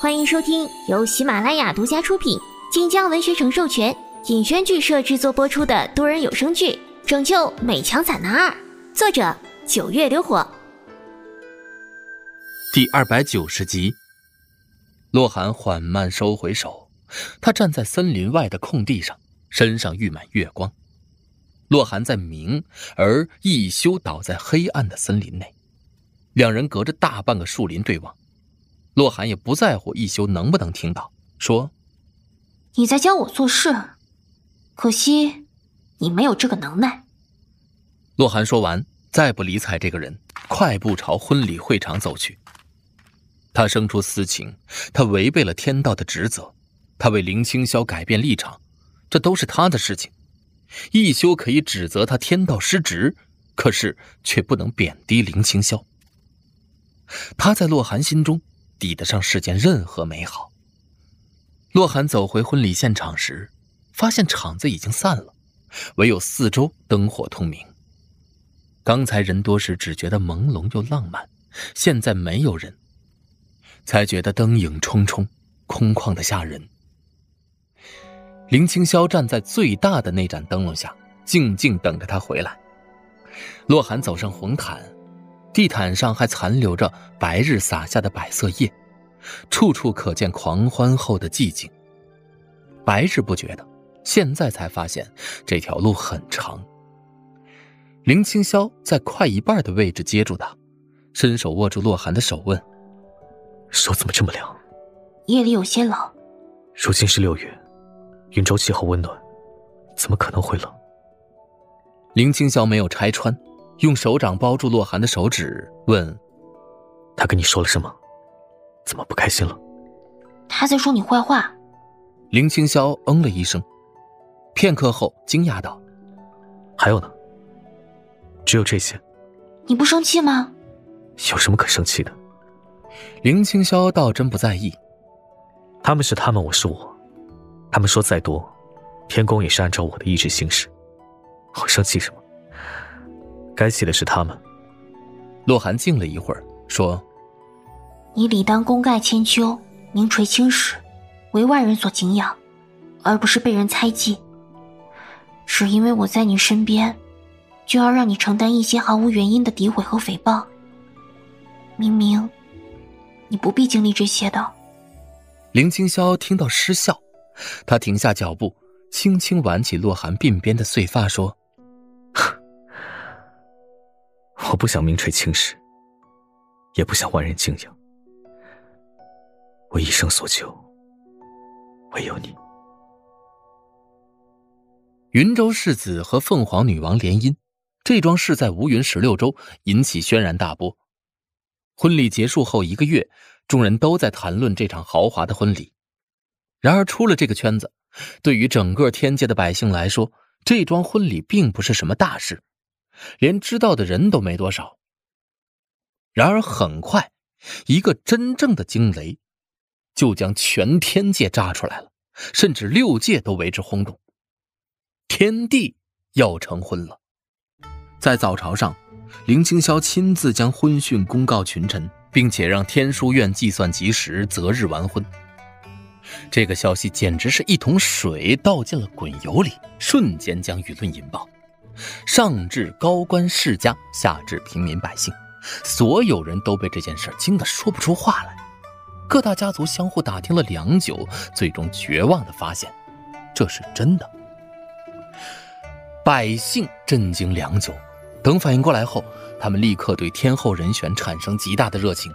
欢迎收听由喜马拉雅独家出品、晋江文学城授权、尹轩剧社制作播出的多人有声剧《拯救美强惨男二》，作者九月流火。第二百九十集，洛寒缓慢收回手，他站在森林外的空地上，身上溢满月光。洛寒在明，而易修倒在黑暗的森林内，两人隔着大半个树林对望。洛寒也不在乎一休能不能听到，说：“你在教我做事，可惜你没有这个能耐。”洛寒说完，再不理睬这个人，快步朝婚礼会场走去。他生出私情，他违背了天道的职责，他为林清霄改变立场，这都是他的事情。一休可以指责他天道失职，可是却不能贬低林清霄。他在洛寒心中。抵得上世间任何美好。洛寒走回婚礼现场时，发现场子已经散了，唯有四周灯火通明。刚才人多时只觉得朦胧又浪漫，现在没有人，才觉得灯影重重，空旷的吓人。林清霄站在最大的那盏灯笼下，静静等着他回来。洛寒走上红毯。地毯上还残留着白日洒下的百色叶，处处可见狂欢后的寂静。白日不觉得，现在才发现这条路很长。林清霄在快一半的位置接住他，伸手握住洛寒的手，问：“手怎么这么凉？”夜里有些冷。如今是六月，云州气候温暖，怎么可能会冷？林清霄没有拆穿。用手掌包住洛寒的手指，问：“他跟你说了什么？怎么不开心了？”他在说你坏话。林清霄嗯了一声，片刻后惊讶道：“还有呢？只有这些？你不生气吗？有什么可生气的？”林清霄倒真不在意。他们是他们，我是我。他们说再多，天宫也是按照我的意志行事。我生气什么？该气的是他们。洛寒静了一会儿，说：“你理当功盖千秋，名垂青史，为万人所敬仰，而不是被人猜忌。只因为我在你身边，就要让你承担一些毫无原因的诋毁和诽谤。明明，你不必经历这些的。”林清霄听到失笑，他停下脚步，轻轻挽起洛寒鬓边的碎发，说。我不想名垂青史，也不想万人敬仰。我一生所求，唯有你。云州世子和凤凰女王联姻，这桩事在吴云十六州引起轩然大波。婚礼结束后一个月，众人都在谈论这场豪华的婚礼。然而，出了这个圈子，对于整个天界的百姓来说，这桩婚礼并不是什么大事。连知道的人都没多少。然而很快，一个真正的惊雷，就将全天界炸出来了，甚至六界都为之轰动。天帝要成婚了，在早朝上，林清霄亲自将婚讯公告群臣，并且让天书院计算及时，择日完婚。这个消息简直是一桶水倒进了滚油里，瞬间将舆论引爆。上至高官世家，下至平民百姓，所有人都被这件事惊得说不出话来。各大家族相互打听了良久，最终绝望地发现，这是真的。百姓震惊良久，等反应过来后，他们立刻对天后人选产生极大的热情。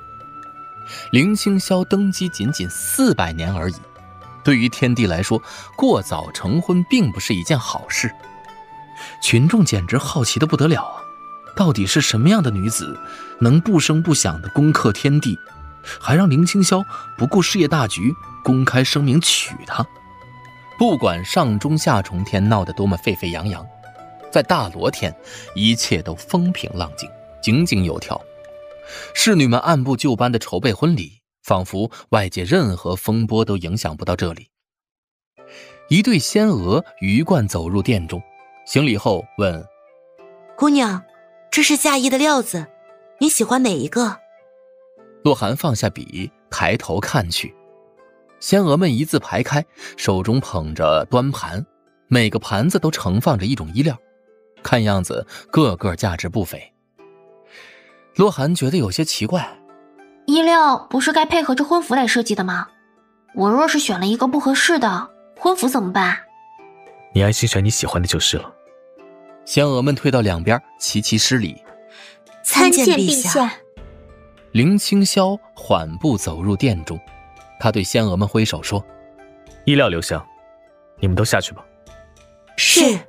林清霄登基仅仅四百年而已，对于天帝来说，过早成婚并不是一件好事。群众简直好奇的不得了啊！到底是什么样的女子，能不声不响的攻克天地，还让林清霄不顾事业大局，公开声明娶她？不管上中下重天闹得多么沸沸扬扬，在大罗天，一切都风平浪静，井井有条。侍女们按部就班的筹备婚礼，仿佛外界任何风波都影响不到这里。一对仙娥鱼贯走入殿中。行礼后问：“姑娘，这是嫁衣的料子，你喜欢哪一个？”洛寒放下笔，抬头看去，仙娥们一字排开，手中捧着端盘，每个盘子都盛放着一种衣料，看样子个个价值不菲。洛寒觉得有些奇怪，衣料不是该配合着婚服来设计的吗？我若是选了一个不合适的婚服怎么办？你安心选你喜欢的就是了。仙娥们退到两边，齐齐施礼。参见陛下。林清霄缓步走入殿中。他对仙娥们挥手说：“衣料留香，你们都下去吧。”是。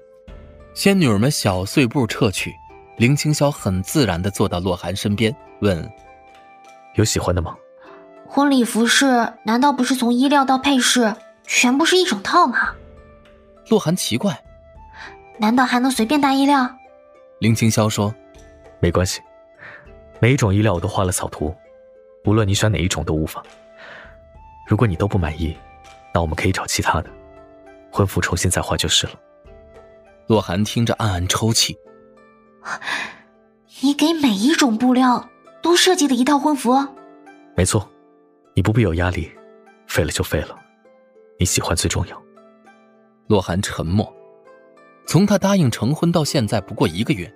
仙女们小碎步撤去，林清霄很自然的坐到洛寒身边，问：“有喜欢的吗？”婚礼服饰难道不是从衣料到配饰全部是一整套吗？洛寒奇怪：“难道还能随便搭衣料？”林清霄说：“没关系，每一种衣料我都画了草图，无论你选哪一种都无妨。”如果你都不满意，那我们可以找其他的，婚服重新再画就是了。洛寒听着暗暗抽泣。你给每一种布料都设计了一套婚服？没错，你不必有压力，废了就废了，你喜欢最重要。洛寒沉默。从他答应成婚到现在不过一个月，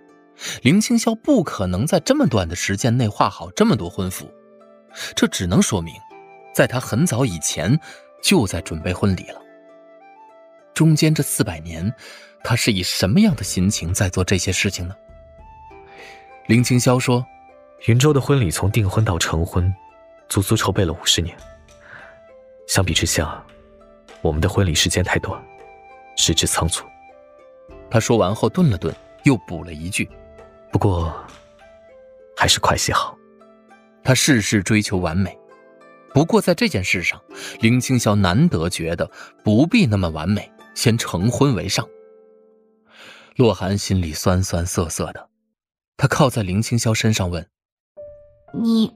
林清霄不可能在这么短的时间内画好这么多婚服，这只能说明。在他很早以前，就在准备婚礼了。中间这四百年，他是以什么样的心情在做这些事情呢？林清霄说：“云州的婚礼从订婚到成婚，足足筹备了五十年。相比之下，我们的婚礼时间太短，时之仓促。”他说完后顿了顿，又补了一句：“不过，还是快些好。”他事事追求完美。不过在这件事上，林青霄难得觉得不必那么完美，先成婚为上。洛寒心里酸酸涩涩的，他靠在林青霄身上问：“你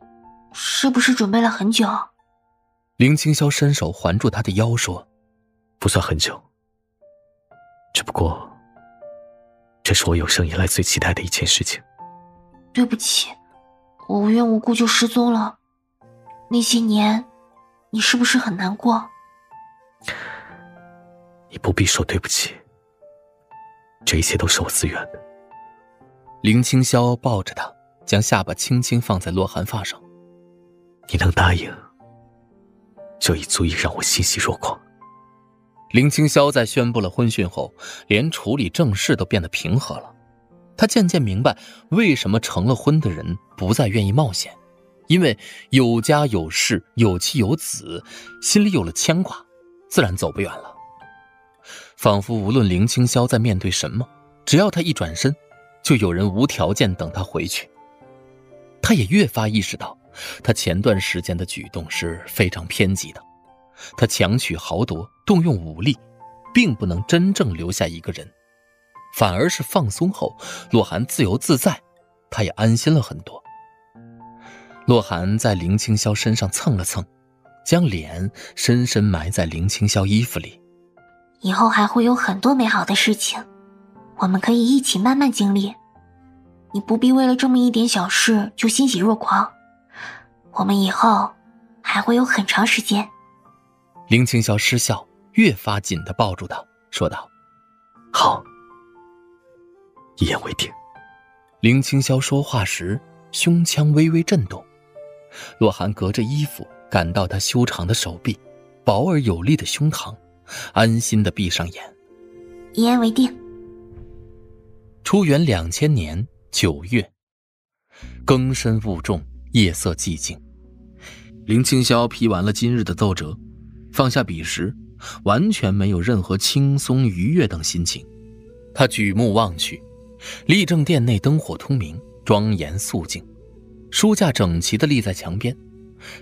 是不是准备了很久？”林青霄伸手环住他的腰说：“不算很久，只不过这是我有生以来最期待的一件事情。”对不起，我无缘无故就失踪了。那些年，你是不是很难过？你不必说对不起，这一切都是我自愿的。林清霄抱着他，将下巴轻轻放在洛寒发上。你能答应，就已足以让我欣喜若狂。林清霄在宣布了婚讯后，连处理正事都变得平和了。他渐渐明白，为什么成了婚的人不再愿意冒险。因为有家有室有妻有子，心里有了牵挂，自然走不远了。仿佛无论林清霄在面对什么，只要他一转身，就有人无条件等他回去。他也越发意识到，他前段时间的举动是非常偏激的。他强取豪夺，动用武力，并不能真正留下一个人，反而是放松后，洛寒自由自在，他也安心了很多。洛寒在林青霄身上蹭了蹭，将脸深深埋在林青霄衣服里。以后还会有很多美好的事情，我们可以一起慢慢经历。你不必为了这么一点小事就欣喜若狂。我们以后还会有很长时间。林青霄失笑，越发紧的抱住他，说道：“好，一言为定。”林青霄说话时，胸腔微微震动。洛寒隔着衣服感到他修长的手臂，薄而有力的胸膛，安心的闭上眼。一言为定。初元两千年九月，更深雾重，夜色寂静。林青霄批完了今日的奏折，放下笔时，完全没有任何轻松愉悦等心情。他举目望去，立正殿内灯火通明，庄严肃静。书架整齐地立在墙边，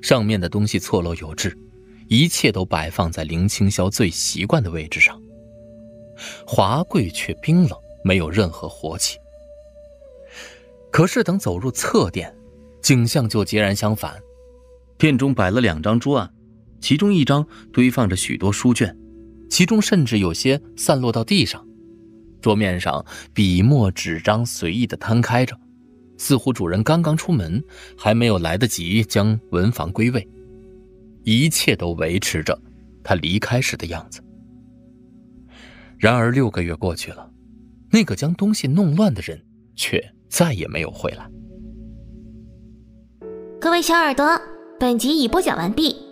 上面的东西错落有致，一切都摆放在林青霄最习惯的位置上。华贵却冰冷，没有任何活气。可是等走入侧殿，景象就截然相反。殿中摆了两张桌案，其中一张堆放着许多书卷其中甚至有些散落到地上。桌面上笔墨纸张随意的摊开着似乎主人刚刚出门还没有来得及将文房归位。一切都维持着他离开时的样子。然而六个月过去了那个将东西弄乱的人却再也没有回来。各位小耳朵本集已播讲完毕。